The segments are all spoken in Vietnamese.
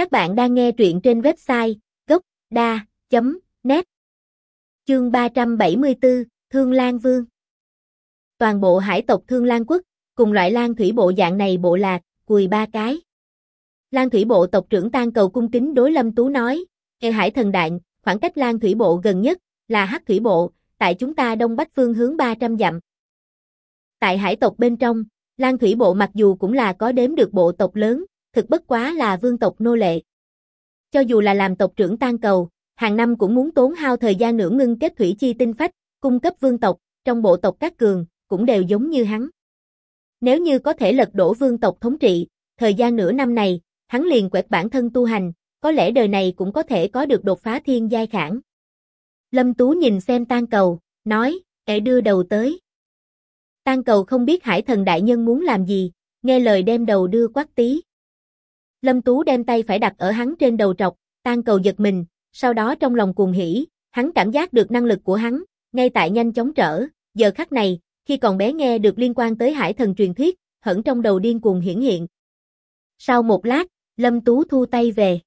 Các bạn đang nghe truyện trên website gốc.da.net Chương 374, Thương Lan Vương Toàn bộ hải tộc Thương Lan Quốc, cùng loại lan thủy bộ dạng này bộ lạc, cùi ba cái. Lan thủy bộ tộc trưởng tan cầu cung kính đối Lâm Tú nói, Ê hải thần đạn, khoảng cách Lan thủy bộ gần nhất, là hắc thủy bộ, tại chúng ta đông bắc phương hướng 300 dặm. Tại hải tộc bên trong, Lan thủy bộ mặc dù cũng là có đếm được bộ tộc lớn, thực bất quá là vương tộc nô lệ. Cho dù là làm tộc trưởng tan cầu, hàng năm cũng muốn tốn hao thời gian nửa ngưng kết thủy chi tinh phách, cung cấp vương tộc, trong bộ tộc các cường, cũng đều giống như hắn. Nếu như có thể lật đổ vương tộc thống trị, thời gian nửa năm này, hắn liền quẹt bản thân tu hành, có lẽ đời này cũng có thể có được đột phá thiên giai khẳng. Lâm Tú nhìn xem tan cầu, nói, kẻ đưa đầu tới. Tan cầu không biết hải thần đại nhân muốn làm gì, nghe lời đem đầu đưa quát tí. Lâm Tú đem tay phải đặt ở hắn trên đầu trọc, tan cầu giật mình, sau đó trong lòng cuồng hỉ, hắn cảm giác được năng lực của hắn, ngay tại nhanh chóng trở, giờ khắc này, khi còn bé nghe được liên quan tới hải thần truyền thuyết, hẳn trong đầu điên cuồng hiển hiện. Sau một lát, Lâm Tú thu tay về.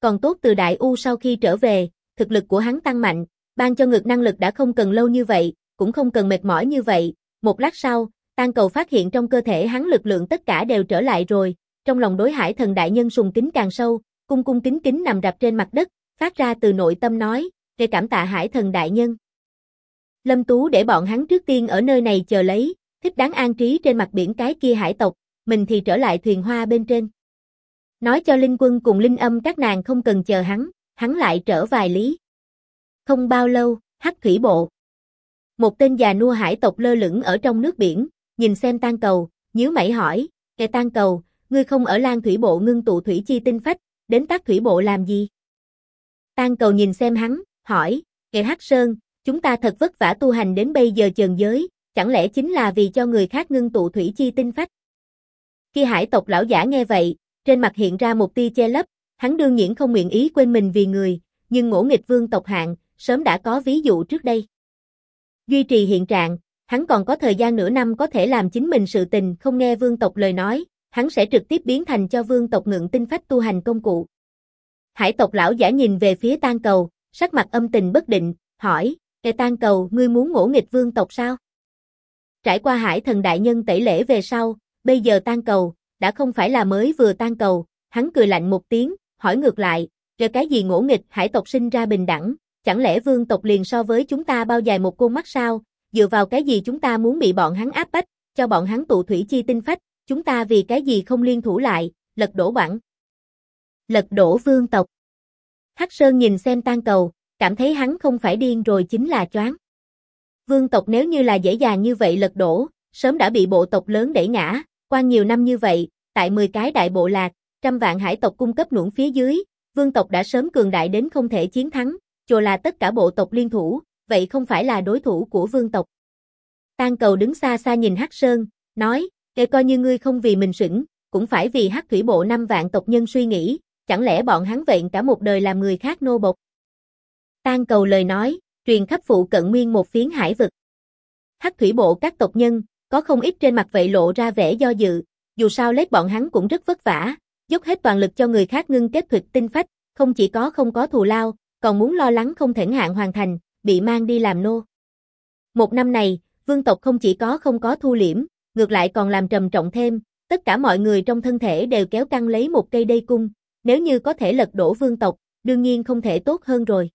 Còn tốt từ Đại U sau khi trở về, thực lực của hắn tăng mạnh, ban cho ngược năng lực đã không cần lâu như vậy, cũng không cần mệt mỏi như vậy. Một lát sau, tan cầu phát hiện trong cơ thể hắn lực lượng tất cả đều trở lại rồi, trong lòng đối hải thần đại nhân sùng kính càng sâu, cung cung kính kính nằm rạp trên mặt đất, phát ra từ nội tâm nói, để cảm tạ hải thần đại nhân. Lâm Tú để bọn hắn trước tiên ở nơi này chờ lấy, thích đáng an trí trên mặt biển cái kia hải tộc, mình thì trở lại thuyền hoa bên trên. Nói cho Linh Quân cùng Linh Âm các nàng không cần chờ hắn, hắn lại trở vài lý. Không bao lâu, hắc thủy bộ. Một tên già nua hải tộc lơ lửng ở trong nước biển, nhìn xem tan cầu, nhíu mẩy hỏi, kẻ tan cầu, ngươi không ở lan thủy bộ ngưng tụ thủy chi tinh phách, đến tác thủy bộ làm gì? Tan cầu nhìn xem hắn, hỏi, kẻ hắc sơn, chúng ta thật vất vả tu hành đến bây giờ trần giới, chẳng lẽ chính là vì cho người khác ngưng tụ thủy chi tinh phách? Khi hải tộc lão giả nghe vậy, trên mặt hiện ra một tia che lấp, hắn đương nhiên không nguyện ý quên mình vì người, nhưng ngỗ nghịch vương tộc hạng, sớm đã có ví dụ trước đây. Duy trì hiện trạng, hắn còn có thời gian nửa năm có thể làm chính mình sự tình không nghe vương tộc lời nói, hắn sẽ trực tiếp biến thành cho vương tộc ngượng tinh phách tu hành công cụ. Hải tộc lão giả nhìn về phía tan cầu, sắc mặt âm tình bất định, hỏi, Kẻ tan cầu, ngươi muốn ngỗ nghịch vương tộc sao? Trải qua hải thần đại nhân tẩy lễ về sau, bây giờ tan cầu, đã không phải là mới vừa tan cầu, hắn cười lạnh một tiếng, hỏi ngược lại, rồi cái gì ngỗ nghịch hải tộc sinh ra bình đẳng, chẳng lẽ vương tộc liền so với chúng ta bao dài một con mắt sao, dựa vào cái gì chúng ta muốn bị bọn hắn áp bách, cho bọn hắn tụ thủy chi tinh phách, chúng ta vì cái gì không liên thủ lại, lật đổ bản. Lật đổ vương tộc. Hắc Sơn nhìn xem tan cầu, cảm thấy hắn không phải điên rồi chính là choáng. Vương tộc nếu như là dễ dàng như vậy lật đổ, sớm đã bị bộ tộc lớn đẩy ngã, qua nhiều năm như vậy, tại 10 cái đại bộ lạc, trăm vạn hải tộc cung cấp nuỗng phía dưới, vương tộc đã sớm cường đại đến không thể chiến thắng, chồ là tất cả bộ tộc liên thủ, vậy không phải là đối thủ của vương tộc. Tan cầu đứng xa xa nhìn Hắc Sơn, nói, kể coi như ngươi không vì mình sững, cũng phải vì Hắc thủy bộ năm vạn tộc nhân suy nghĩ, chẳng lẽ bọn hắn vẹn cả một đời làm người khác nô bộc. Tan cầu lời nói, truyền khắp phụ cận nguyên một phiến hải vực. Hắc thủy bộ các tộc nhân, có không ít trên mặt vậy lộ ra vẻ do dự, dù sao lết bọn hắn cũng rất vất vả, dốc hết toàn lực cho người khác ngưng kết thuật tinh phách, không chỉ có không có thù lao, còn muốn lo lắng không thể hạn hoàn thành, bị mang đi làm nô. Một năm này, vương tộc không chỉ có không có thu liễm, ngược lại còn làm trầm trọng thêm, tất cả mọi người trong thân thể đều kéo căng lấy một cây dây cung, nếu như có thể lật đổ vương tộc, đương nhiên không thể tốt hơn rồi.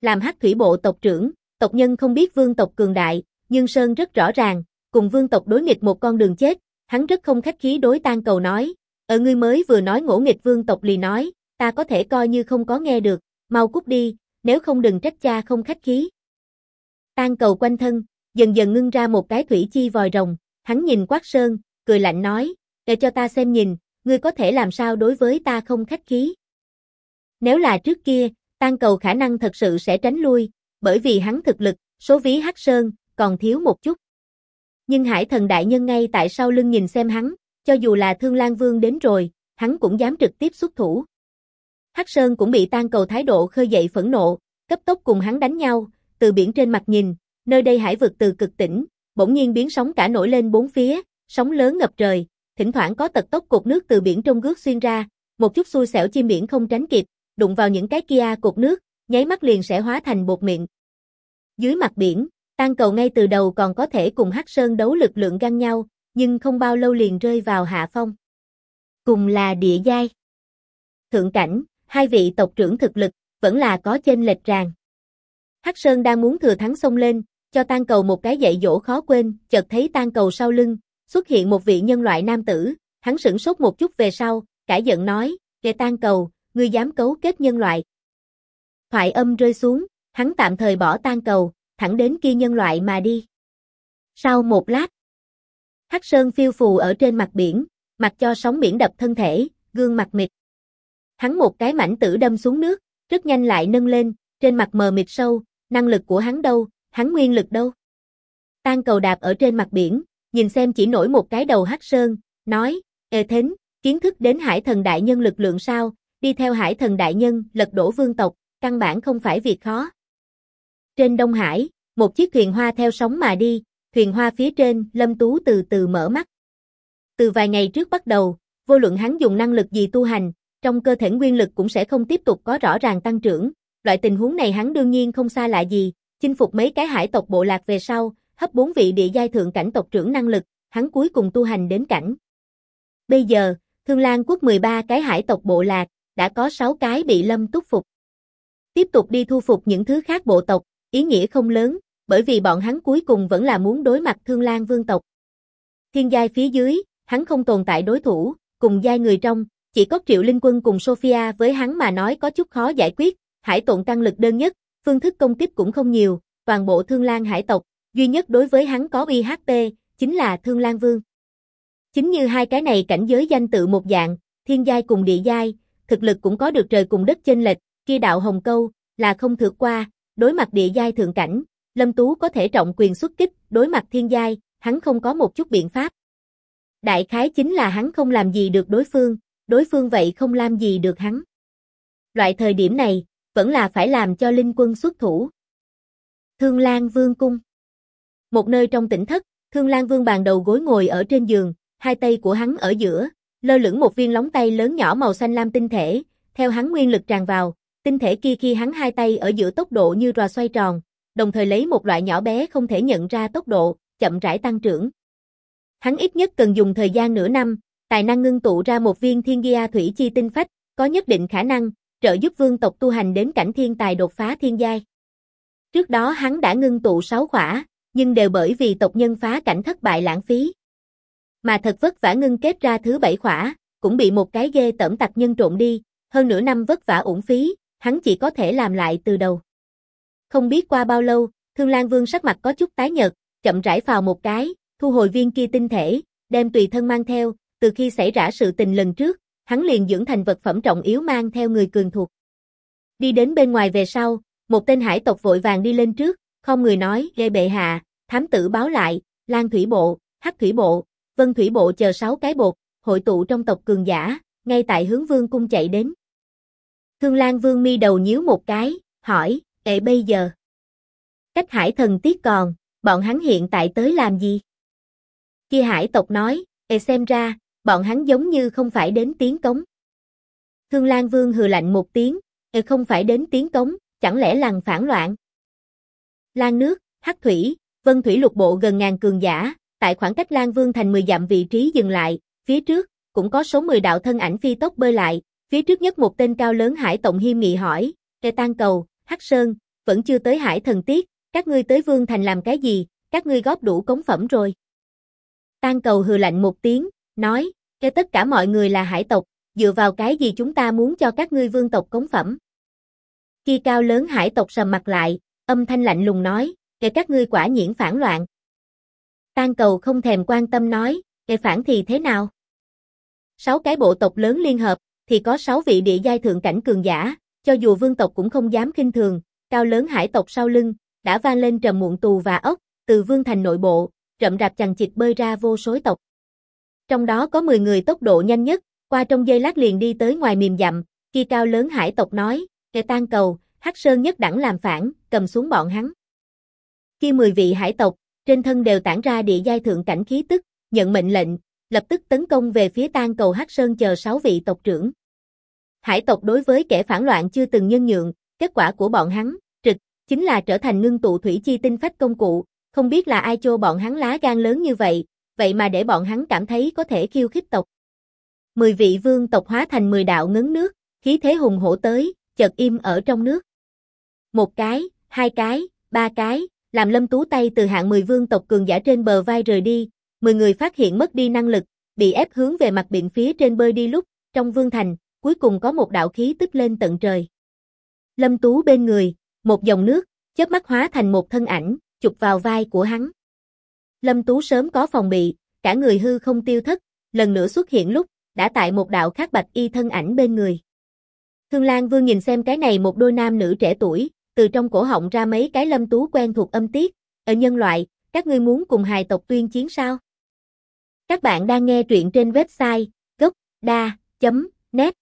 Làm hắc thủy bộ tộc trưởng, tộc nhân không biết vương tộc cường đại, nhưng Sơn rất rõ ràng, cùng vương tộc đối nghịch một con đường chết, hắn rất không khách khí đối tan cầu nói, ở ngươi mới vừa nói ngỗ nghịch vương tộc lì nói, ta có thể coi như không có nghe được, mau cút đi, nếu không đừng trách cha không khách khí. Tan cầu quanh thân, dần dần ngưng ra một cái thủy chi vòi rồng, hắn nhìn quát sơn, cười lạnh nói, để cho ta xem nhìn, ngươi có thể làm sao đối với ta không khách khí. Nếu là trước kia, tan cầu khả năng thật sự sẽ tránh lui, bởi vì hắn thực lực, số ví hắc sơn, còn thiếu một chút. Nhưng hải thần đại nhân ngay tại sau lưng nhìn xem hắn, cho dù là thương lang vương đến rồi, hắn cũng dám trực tiếp xuất thủ. Hắc Sơn cũng bị tan cầu thái độ khơi dậy phẫn nộ, cấp tốc cùng hắn đánh nhau, từ biển trên mặt nhìn, nơi đây hải vực từ cực tỉnh, bỗng nhiên biến sóng cả nổi lên bốn phía, sóng lớn ngập trời, thỉnh thoảng có tật tốc cột nước từ biển trong gước xuyên ra, một chút xui xẻo chim biển không tránh kịp, đụng vào những cái kia cột nước, nháy mắt liền sẽ hóa thành bột miệng. Dưới mặt biển, Tan cầu ngay từ đầu còn có thể cùng Hắc Sơn đấu lực lượng găng nhau, nhưng không bao lâu liền rơi vào hạ phong. Cùng là địa giai. Thượng cảnh, hai vị tộc trưởng thực lực, vẫn là có chênh lệch ràng. Hắc Sơn đang muốn thừa thắng xông lên, cho tan cầu một cái dạy dỗ khó quên, chợt thấy tan cầu sau lưng, xuất hiện một vị nhân loại nam tử, hắn sửng sốt một chút về sau, cãi giận nói, kệ tan cầu, ngươi dám cấu kết nhân loại. Thoại âm rơi xuống, hắn tạm thời bỏ tan cầu, thẳng đến kia nhân loại mà đi. Sau một lát, Hắc Sơn phiêu phù ở trên mặt biển, mặc cho sóng biển đập thân thể, gương mặt mịt. Hắn một cái mảnh tử đâm xuống nước, rất nhanh lại nâng lên, trên mặt mờ mịt sâu, năng lực của hắn đâu, hắn nguyên lực đâu. Tan cầu đạp ở trên mặt biển, nhìn xem chỉ nổi một cái đầu Hắc Sơn, nói, Ê thính, kiến thức đến hải thần đại nhân lực lượng sao, đi theo hải thần đại nhân, lật đổ vương tộc, căn bản không phải việc khó. Trên Đông Hải, một chiếc thuyền hoa theo sóng mà đi, thuyền hoa phía trên, Lâm Tú từ từ mở mắt. Từ vài ngày trước bắt đầu, vô luận hắn dùng năng lực gì tu hành, trong cơ thể nguyên lực cũng sẽ không tiếp tục có rõ ràng tăng trưởng. Loại tình huống này hắn đương nhiên không xa lạ gì, chinh phục mấy cái hải tộc bộ lạc về sau, hấp bốn vị địa giai thượng cảnh tộc trưởng năng lực, hắn cuối cùng tu hành đến cảnh. Bây giờ, Thương Lan quốc 13 cái hải tộc bộ lạc, đã có 6 cái bị Lâm túc phục. Tiếp tục đi thu phục những thứ khác bộ tộc, ý nghĩa không lớn, bởi vì bọn hắn cuối cùng vẫn là muốn đối mặt Thương Lan vương tộc. Thiên giai phía dưới, hắn không tồn tại đối thủ, cùng giai người trong, chỉ có Triệu Linh Quân cùng Sophia với hắn mà nói có chút khó giải quyết, hải tộn tăng lực đơn nhất, phương thức công kích cũng không nhiều, toàn bộ Thương Lan hải tộc, duy nhất đối với hắn có uy HP, chính là Thương Lan Vương. Chính như hai cái này cảnh giới danh tự một dạng, thiên giai cùng địa giai, thực lực cũng có được trời cùng đất chênh lệch, kia đạo hồng câu, là không thượt qua, đối mặt địa giai thượng cảnh, Lâm Tú có thể trọng quyền xuất kích, đối mặt thiên giai, hắn không có một chút biện pháp. Đại khái chính là hắn không làm gì được đối phương, đối phương vậy không làm gì được hắn. Loại thời điểm này, vẫn là phải làm cho linh quân xuất thủ. Thương Lan Vương Cung Một nơi trong tỉnh thất, Thương Lan Vương bàn đầu gối ngồi ở trên giường, hai tay của hắn ở giữa, lơ lửng một viên lóng tay lớn nhỏ màu xanh lam tinh thể, theo hắn nguyên lực tràn vào, tinh thể kia khi hắn hai tay ở giữa tốc độ như rò xoay tròn, đồng thời lấy một loại nhỏ bé không thể nhận ra tốc độ, chậm rãi tăng trưởng. Hắn ít nhất cần dùng thời gian nửa năm, tài năng ngưng tụ ra một viên thiên gia thủy chi tinh phách, có nhất định khả năng, trợ giúp vương tộc tu hành đến cảnh thiên tài đột phá thiên giai. Trước đó hắn đã ngưng tụ 6 khỏa, nhưng đều bởi vì tộc nhân phá cảnh thất bại lãng phí. Mà thật vất vả ngưng kết ra thứ bảy khỏa, cũng bị một cái ghê tẩm tặc nhân trộn đi, hơn nửa năm vất vả uổng phí, hắn chỉ có thể làm lại từ đầu. Không biết qua bao lâu, Thương Lan Vương sắc mặt có chút tái nhợt, chậm rãi vào một cái, thu hồi viên kia tinh thể, đem tùy thân mang theo, từ khi xảy ra sự tình lần trước, hắn liền dưỡng thành vật phẩm trọng yếu mang theo người cường thuộc. Đi đến bên ngoài về sau, một tên hải tộc vội vàng đi lên trước, không người nói, gây bệ hạ, thám tử báo lại, Lan Thủy Bộ, Hắc Thủy Bộ, Vân Thủy Bộ chờ sáu cái bột, hội tụ trong tộc cường giả, ngay tại hướng vương cung chạy đến. Thương Lan Vương mi đầu nhíu một cái, hỏi, ệ bây giờ. Cách hải thần tiết còn, bọn hắn hiện tại tới làm gì? Kia hải tộc nói, ệ xem ra, bọn hắn giống như không phải đến tiếng cống. Thương Lan Vương hừ lạnh một tiếng, e không phải đến tiếng cống, chẳng lẽ làng phản loạn? Lan nước, hắc thủy, vân thủy lục bộ gần ngàn cường giả, tại khoảng cách Lan Vương thành 10 dặm vị trí dừng lại, phía trước, cũng có số 10 đạo thân ảnh phi tốc bơi lại, Phía trước nhất một tên cao lớn hải tổng hiêm nghị hỏi, Kê Tan Cầu, Hắc Sơn, vẫn chưa tới hải thần tiết, các ngươi tới Vương Thành làm cái gì, các ngươi góp đủ cống phẩm rồi. Tan Cầu hừ lạnh một tiếng, nói, cho tất cả mọi người là hải tộc, dựa vào cái gì chúng ta muốn cho các ngươi vương tộc cống phẩm. Khi cao lớn hải tộc sầm mặt lại, âm thanh lạnh lùng nói, kể các ngươi quả nhiễn phản loạn. Tan Cầu không thèm quan tâm nói, kể phản thì thế nào? Sáu cái bộ tộc lớn liên hợp, thì có sáu vị địa giai thượng cảnh cường giả, cho dù vương tộc cũng không dám kinh thường, cao lớn hải tộc sau lưng, đã vang lên trầm muộn tù và ốc, từ vương thành nội bộ, rậm rạp chằng chịt bơi ra vô số tộc. Trong đó có 10 người tốc độ nhanh nhất, qua trong giây lát liền đi tới ngoài mềm dặm, khi cao lớn hải tộc nói, kẻ tan cầu, hắc sơn nhất đẳng làm phản, cầm xuống bọn hắn. Khi 10 vị hải tộc, trên thân đều tản ra địa giai thượng cảnh khí tức, nhận mệnh lệnh, lập tức tấn công về phía tan cầu Hắc Sơn chờ sáu vị tộc trưởng. hải tộc đối với kẻ phản loạn chưa từng nhân nhượng, kết quả của bọn hắn, trực, chính là trở thành ngưng tụ thủy chi tinh phách công cụ, không biết là ai cho bọn hắn lá gan lớn như vậy, vậy mà để bọn hắn cảm thấy có thể khiêu khích tộc. Mười vị vương tộc hóa thành mười đạo ngấn nước, khí thế hùng hổ tới, chợt im ở trong nước. Một cái, hai cái, ba cái, làm lâm tú tay từ hạng mười vương tộc cường giả trên bờ vai rời đi, mười người phát hiện mất đi năng lực, bị ép hướng về mặt biển phía trên bơi đi lúc, trong vương thành, cuối cùng có một đạo khí tức lên tận trời. Lâm Tú bên người, một dòng nước, chớp mắt hóa thành một thân ảnh, chụp vào vai của hắn. Lâm Tú sớm có phòng bị, cả người hư không tiêu thất, lần nữa xuất hiện lúc, đã tại một đạo khác bạch y thân ảnh bên người. Thương Lan Vương nhìn xem cái này một đôi nam nữ trẻ tuổi, từ trong cổ họng ra mấy cái lâm tú quen thuộc âm tiết, ở nhân loại, các ngươi muốn cùng hài tộc tuyên chiến sao? Các bạn đang nghe truyện trên website gocda.net